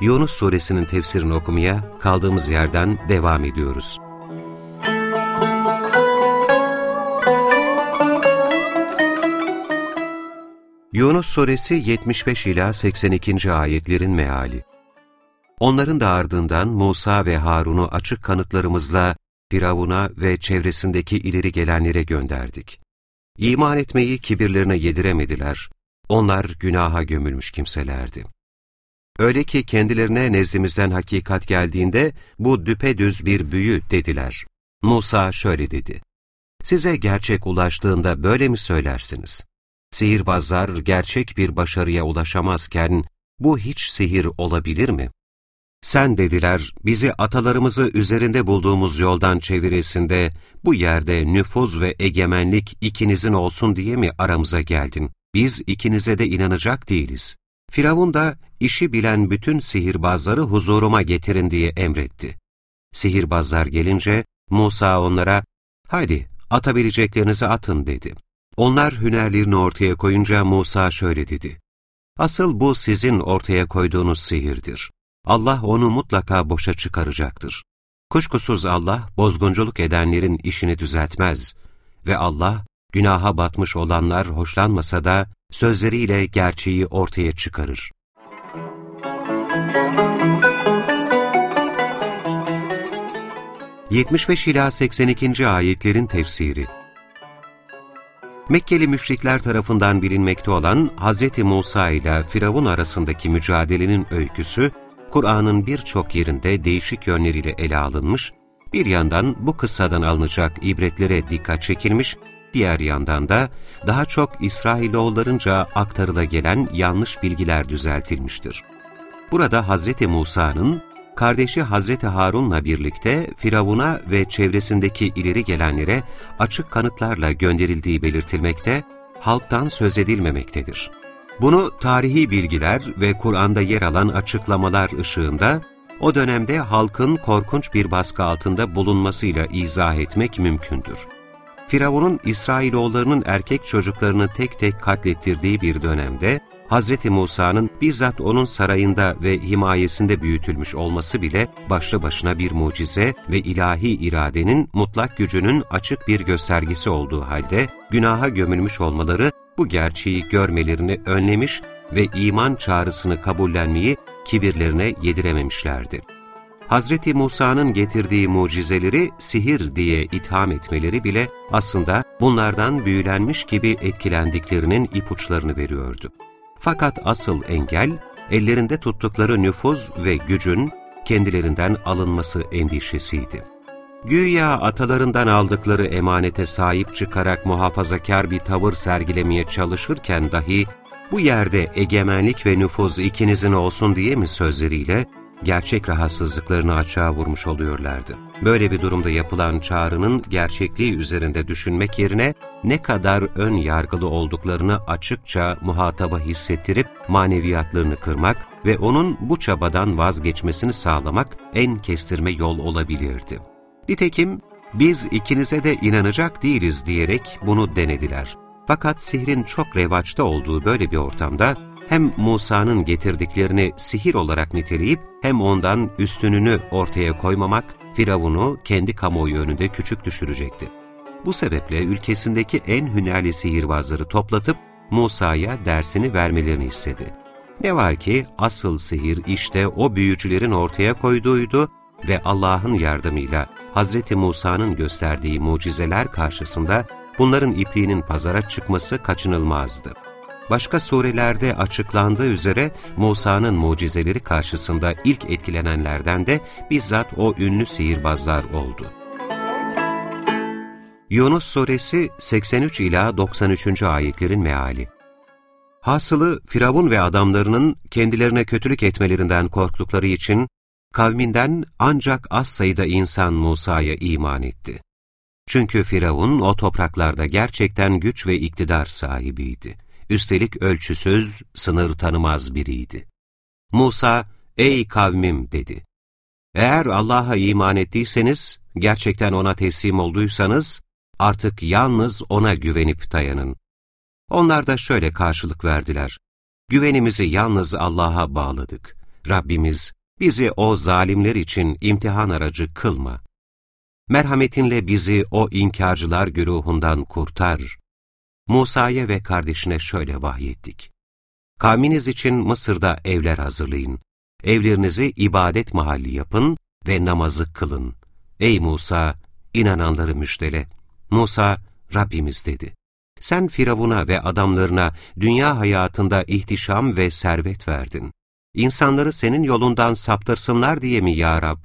Yunus Suresinin tefsirini okumaya kaldığımız yerden devam ediyoruz. Yunus Suresi 75 ila 82. ayetlerin meali. Onların da ardından Musa ve Harun'u açık kanıtlarımızla Firavun'a ve çevresindeki ileri gelenlere gönderdik. İman etmeyi kibirlerine yediremediler. Onlar günaha gömülmüş kimselerdi. Öyle ki kendilerine nezdimizden hakikat geldiğinde bu düpedüz bir büyü dediler. Musa şöyle dedi. Size gerçek ulaştığında böyle mi söylersiniz? Sihirbazlar gerçek bir başarıya ulaşamazken bu hiç sihir olabilir mi? Sen dediler, bizi atalarımızı üzerinde bulduğumuz yoldan çeviresinde, bu yerde nüfuz ve egemenlik ikinizin olsun diye mi aramıza geldin? Biz ikinize de inanacak değiliz. Firavun da işi bilen bütün sihirbazları huzuruma getirin diye emretti. Sihirbazlar gelince Musa onlara, haydi atabileceklerinizi atın dedi. Onlar hünerlerini ortaya koyunca Musa şöyle dedi. Asıl bu sizin ortaya koyduğunuz sihirdir. Allah onu mutlaka boşa çıkaracaktır. Kuşkusuz Allah, bozgunculuk edenlerin işini düzeltmez ve Allah, günaha batmış olanlar hoşlanmasa da sözleriyle gerçeği ortaya çıkarır. ...75 ila 82. ayetlerin tefsiri Mekkeli müşrikler tarafından bilinmekte olan Hz. Musa ile Firavun arasındaki mücadelenin öyküsü Kur'an'ın birçok yerinde değişik yönleriyle ele alınmış, bir yandan bu kıssadan alınacak ibretlere dikkat çekilmiş, diğer yandan da daha çok İsrailoğullarınca aktarıla gelen yanlış bilgiler düzeltilmiştir. Burada Hz. Musa'nın, kardeşi Hz. Harun'la birlikte Firavun'a ve çevresindeki ileri gelenlere açık kanıtlarla gönderildiği belirtilmekte, halktan söz edilmemektedir. Bunu tarihi bilgiler ve Kur'an'da yer alan açıklamalar ışığında, o dönemde halkın korkunç bir baskı altında bulunmasıyla izah etmek mümkündür. Firavun'un İsrailoğullarının erkek çocuklarını tek tek katlettirdiği bir dönemde, Hz. Musa'nın bizzat onun sarayında ve himayesinde büyütülmüş olması bile başlı başına bir mucize ve ilahi iradenin mutlak gücünün açık bir göstergesi olduğu halde, günaha gömülmüş olmaları bu gerçeği görmelerini önlemiş ve iman çağrısını kabullenmeyi kibirlerine yedirememişlerdi. Hazreti Musa'nın getirdiği mucizeleri sihir diye itham etmeleri bile aslında bunlardan büyülenmiş gibi etkilendiklerinin ipuçlarını veriyordu. Fakat asıl engel, ellerinde tuttukları nüfuz ve gücün kendilerinden alınması endişesiydi. Güya atalarından aldıkları emanete sahip çıkarak muhafazakar bir tavır sergilemeye çalışırken dahi, bu yerde egemenlik ve nüfuz ikinizin olsun diye mi sözleriyle gerçek rahatsızlıklarını açığa vurmuş oluyorlardı. Böyle bir durumda yapılan çağrının gerçekliği üzerinde düşünmek yerine ne kadar ön yargılı olduklarını açıkça muhataba hissettirip maneviyatlarını kırmak ve onun bu çabadan vazgeçmesini sağlamak en kestirme yol olabilirdi. Nitekim biz ikinize de inanacak değiliz diyerek bunu denediler. Fakat sihrin çok revaçta olduğu böyle bir ortamda hem Musa'nın getirdiklerini sihir olarak niteleyip hem ondan üstününü ortaya koymamak Firavun'u kendi kamuoyu önünde küçük düşürecekti. Bu sebeple ülkesindeki en hünerli sihirbazları toplatıp Musa'ya dersini vermelerini istedi. Ne var ki asıl sihir işte o büyücülerin ortaya koyduğuydu ve Allah'ın yardımıyla Hz. Musa'nın gösterdiği mucizeler karşısında bunların ipliğinin pazara çıkması kaçınılmazdı. Başka surelerde açıklandığı üzere Musa'nın mucizeleri karşısında ilk etkilenenlerden de bizzat o ünlü sihirbazlar oldu. Yunus Suresi 83 ila 93. ayetlerin meali. Hasılı Firavun ve adamlarının kendilerine kötülük etmelerinden korktukları için kavminden ancak az sayıda insan Musa'ya iman etti. Çünkü Firavun o topraklarda gerçekten güç ve iktidar sahibiydi. Üstelik ölçüsüz, sınır tanımaz biriydi. Musa, ''Ey kavmim'' dedi. Eğer Allah'a iman ettiyseniz, gerçekten O'na teslim olduysanız, artık yalnız O'na güvenip dayanın. Onlar da şöyle karşılık verdiler. Güvenimizi yalnız Allah'a bağladık. Rabbimiz, bizi o zalimler için imtihan aracı kılma. Merhametinle bizi o inkarcılar güruhundan kurtar. Musa'ya ve kardeşine şöyle vahyettik. Kavminiz için Mısır'da evler hazırlayın. Evlerinizi ibadet mahalli yapın ve namazı kılın. Ey Musa, inananları müjdele. Musa, Rabbimiz dedi. Sen Firavun'a ve adamlarına dünya hayatında ihtişam ve servet verdin. İnsanları senin yolundan saptırsınlar diye mi ya Rab?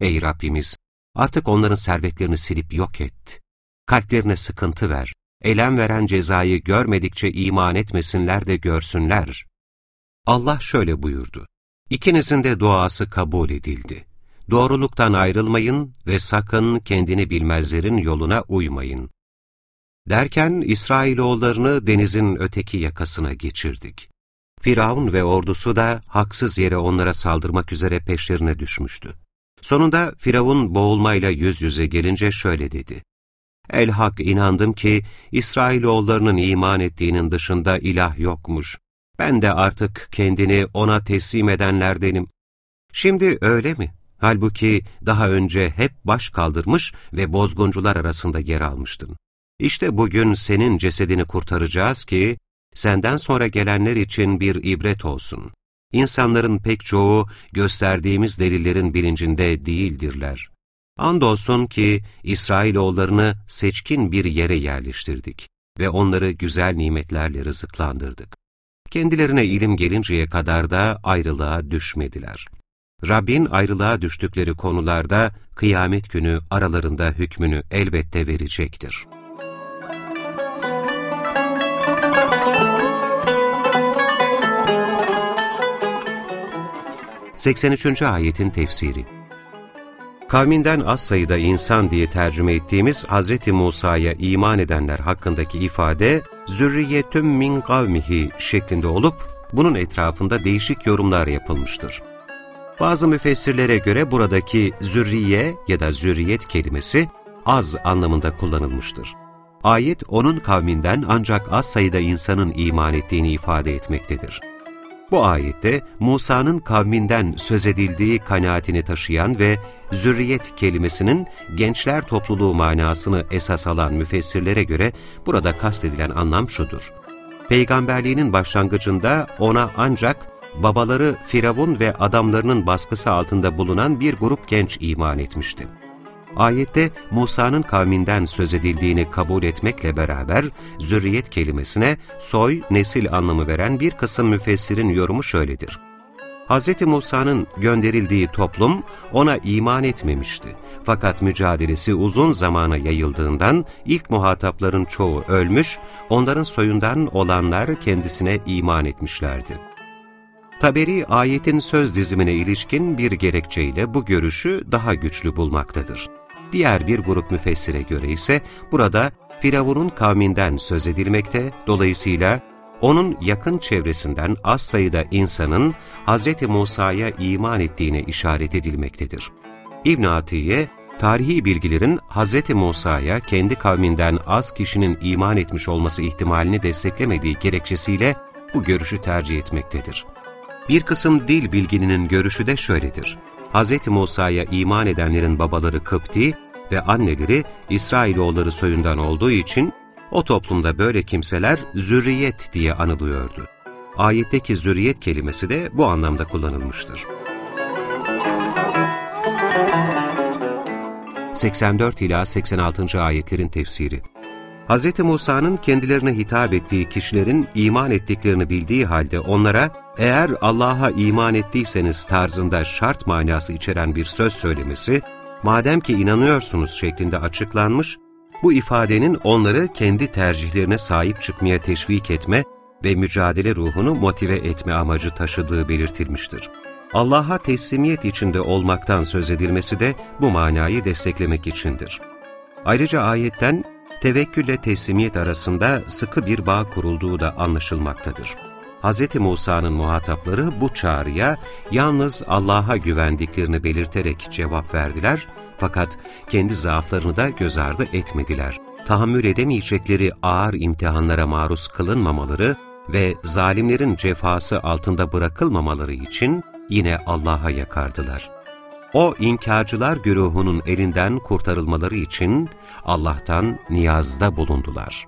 Ey Rabbimiz, artık onların servetlerini silip yok et. Kalplerine sıkıntı ver. Elem veren cezayı görmedikçe iman etmesinler de görsünler. Allah şöyle buyurdu. İkinizin de duası kabul edildi. Doğruluktan ayrılmayın ve sakın kendini bilmezlerin yoluna uymayın. Derken İsrailoğullarını denizin öteki yakasına geçirdik. Firavun ve ordusu da haksız yere onlara saldırmak üzere peşlerine düşmüştü. Sonunda Firavun boğulmayla yüz yüze gelince şöyle dedi. El-Hak inandım ki İsrailoğullarının iman ettiğinin dışında ilah yokmuş. Ben de artık kendini ona teslim edenlerdenim. Şimdi öyle mi? Halbuki daha önce hep baş kaldırmış ve bozguncular arasında yer almıştın. İşte bugün senin cesedini kurtaracağız ki, senden sonra gelenler için bir ibret olsun. İnsanların pek çoğu gösterdiğimiz delillerin bilincinde değildirler. Andolsun ki İsrailoğullarını seçkin bir yere yerleştirdik ve onları güzel nimetlerle rızıklandırdık. Kendilerine ilim gelinceye kadar da ayrılığa düşmediler. Rabbin ayrılığa düştükleri konularda kıyamet günü aralarında hükmünü elbette verecektir. 83. ayetin tefsiri Kavminden az sayıda insan diye tercüme ettiğimiz Hz. Musa'ya iman edenler hakkındaki ifade, zürriyetüm min kavmihi şeklinde olup, bunun etrafında değişik yorumlar yapılmıştır. Bazı müfessirlere göre buradaki zürriye ya da zürriyet kelimesi az anlamında kullanılmıştır. Ayet onun kavminden ancak az sayıda insanın iman ettiğini ifade etmektedir. Bu ayette Musa'nın kavminden söz edildiği kanaatini taşıyan ve zürriyet kelimesinin gençler topluluğu manasını esas alan müfessirlere göre burada kastedilen anlam şudur. Peygamberliğinin başlangıcında ona ancak babaları Firavun ve adamlarının baskısı altında bulunan bir grup genç iman etmişti. Ayette Musa'nın kavminden söz edildiğini kabul etmekle beraber zürriyet kelimesine soy, nesil anlamı veren bir kısım müfessirin yorumu şöyledir. Hz. Musa'nın gönderildiği toplum ona iman etmemişti. Fakat mücadelesi uzun zamana yayıldığından ilk muhatapların çoğu ölmüş, onların soyundan olanlar kendisine iman etmişlerdi. Taberi ayetin söz dizimine ilişkin bir gerekçeyle bu görüşü daha güçlü bulmaktadır. Diğer bir grup müfessire göre ise burada Firavun'un kavminden söz edilmekte, dolayısıyla onun yakın çevresinden az sayıda insanın Hz. Musa'ya iman ettiğine işaret edilmektedir. İbn Atiye, tarihi bilgilerin Hz. Musa'ya kendi kavminden az kişinin iman etmiş olması ihtimalini desteklemediği gerekçesiyle bu görüşü tercih etmektedir. Bir kısım dil bilgininin görüşü de şöyledir. Hz. Musa'ya iman edenlerin babaları Kıpti ve anneleri İsrailoğulları soyundan olduğu için o toplumda böyle kimseler zürriyet diye anılıyordu. Ayetteki zürriyet kelimesi de bu anlamda kullanılmıştır. 84 ila 86. ayetlerin tefsiri Hz. Musa'nın kendilerine hitap ettiği kişilerin iman ettiklerini bildiği halde onlara eğer Allah'a iman ettiyseniz tarzında şart manası içeren bir söz söylemesi, madem ki inanıyorsunuz şeklinde açıklanmış, bu ifadenin onları kendi tercihlerine sahip çıkmaya teşvik etme ve mücadele ruhunu motive etme amacı taşıdığı belirtilmiştir. Allah'a teslimiyet içinde olmaktan söz edilmesi de bu manayı desteklemek içindir. Ayrıca ayetten tevekkülle teslimiyet arasında sıkı bir bağ kurulduğu da anlaşılmaktadır. Hz. Musa'nın muhatapları bu çağrıya yalnız Allah'a güvendiklerini belirterek cevap verdiler fakat kendi zaaflarını da göz ardı etmediler. Tahammül edemeyecekleri ağır imtihanlara maruz kılınmamaları ve zalimlerin cefası altında bırakılmamaları için yine Allah'a yakardılar. O inkarcılar güruhunun elinden kurtarılmaları için Allah'tan niyazda bulundular.